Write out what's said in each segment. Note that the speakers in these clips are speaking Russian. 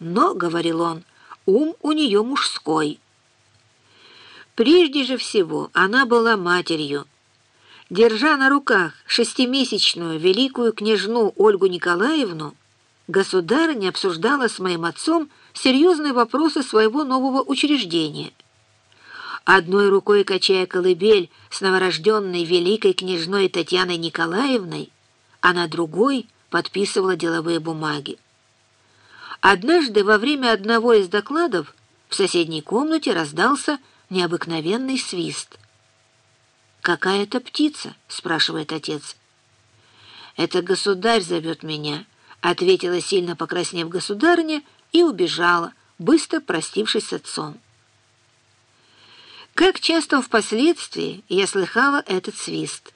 но, — говорил он, — ум у нее мужской. Прежде же всего она была матерью. Держа на руках шестимесячную великую княжну Ольгу Николаевну, государыня обсуждала с моим отцом серьезные вопросы своего нового учреждения. Одной рукой качая колыбель с новорожденной великой княжной Татьяной Николаевной, а на другой подписывала деловые бумаги. Однажды во время одного из докладов в соседней комнате раздался необыкновенный свист. «Какая это птица?» — спрашивает отец. «Это государь зовет меня», — ответила сильно покраснев государыня и убежала, быстро простившись с отцом. Как часто впоследствии я слыхала этот свист,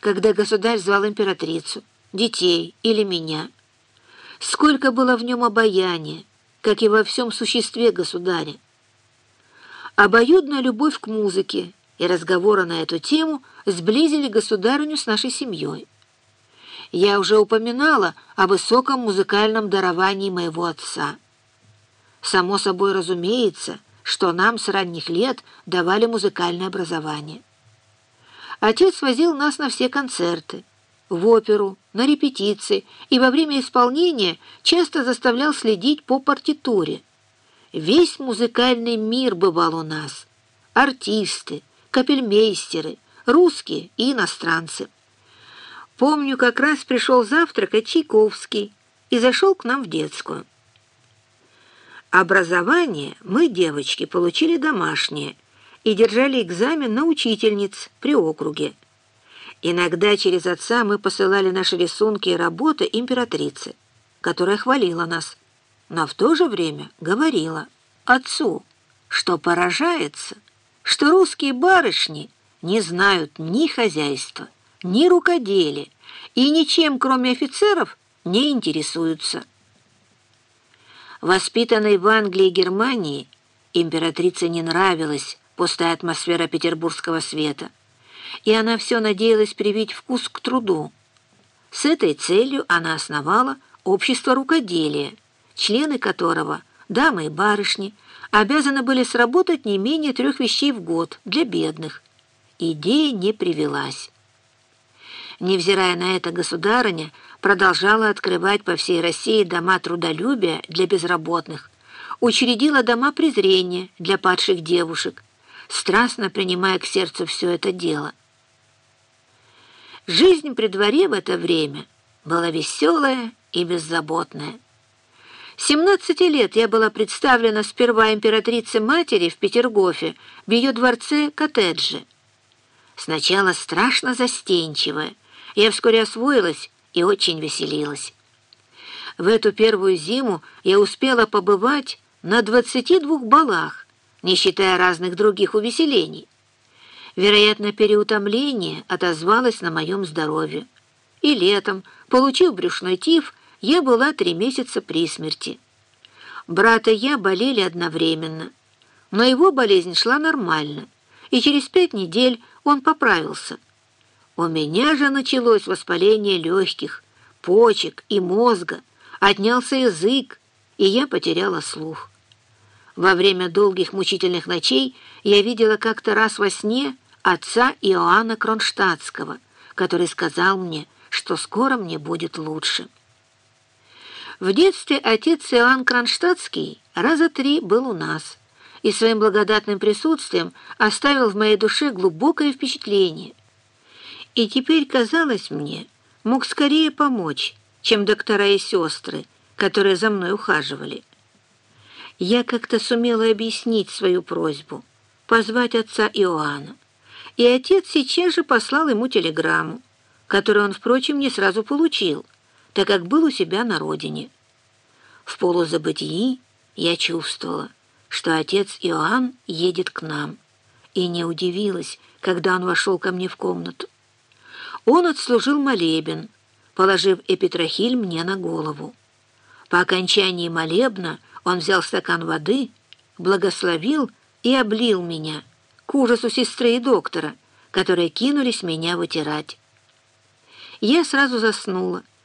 когда государь звал императрицу, детей или меня — Сколько было в нем обаяния, как и во всем существе государя. Обоюдная любовь к музыке и разговоры на эту тему сблизили государыню с нашей семьей. Я уже упоминала о высоком музыкальном даровании моего отца. Само собой разумеется, что нам с ранних лет давали музыкальное образование. Отец возил нас на все концерты, в оперу, на репетиции и во время исполнения часто заставлял следить по партитуре. Весь музыкальный мир бывал у нас. Артисты, капельмейстеры, русские и иностранцы. Помню, как раз пришел завтракать Чайковский и зашел к нам в детскую. Образование мы, девочки, получили домашнее и держали экзамен на учительниц при округе. Иногда через отца мы посылали наши рисунки и работы императрице, которая хвалила нас, но в то же время говорила отцу, что поражается, что русские барышни не знают ни хозяйства, ни рукоделия и ничем, кроме офицеров, не интересуются. Воспитанной в Англии и Германии, императрице не нравилась пустая атмосфера петербургского света и она все надеялась привить вкус к труду. С этой целью она основала общество рукоделия, члены которого, дамы и барышни, обязаны были сработать не менее трех вещей в год для бедных. Идея не привелась. Невзирая на это, государыня продолжала открывать по всей России дома трудолюбия для безработных, учредила дома презрения для падших девушек, страстно принимая к сердцу все это дело. Жизнь при дворе в это время была веселая и беззаботная. 17 лет я была представлена сперва императрице-матери в Петергофе в ее дворце-коттедже. Сначала страшно застенчивая, я вскоре освоилась и очень веселилась. В эту первую зиму я успела побывать на 22 балах, не считая разных других увеселений. Вероятно, переутомление отозвалось на моем здоровье. И летом, получив брюшной тиф, я была три месяца при смерти. Брат и я болели одновременно, но его болезнь шла нормально, и через пять недель он поправился. У меня же началось воспаление легких, почек и мозга, отнялся язык, и я потеряла слух. Во время долгих мучительных ночей я видела как-то раз во сне, отца Иоанна Кронштадтского, который сказал мне, что скоро мне будет лучше. В детстве отец Иоанн Кронштадтский раза три был у нас и своим благодатным присутствием оставил в моей душе глубокое впечатление. И теперь, казалось мне, мог скорее помочь, чем доктора и сестры, которые за мной ухаживали. Я как-то сумела объяснить свою просьбу, позвать отца Иоанна и отец сейчас же послал ему телеграмму, которую он, впрочем, не сразу получил, так как был у себя на родине. В полузабытии я чувствовала, что отец Иоанн едет к нам, и не удивилась, когда он вошел ко мне в комнату. Он отслужил молебен, положив эпитрахиль мне на голову. По окончании молебна он взял стакан воды, благословил и облил меня — к ужасу сестры и доктора, которые кинулись меня вытирать. Я сразу заснула,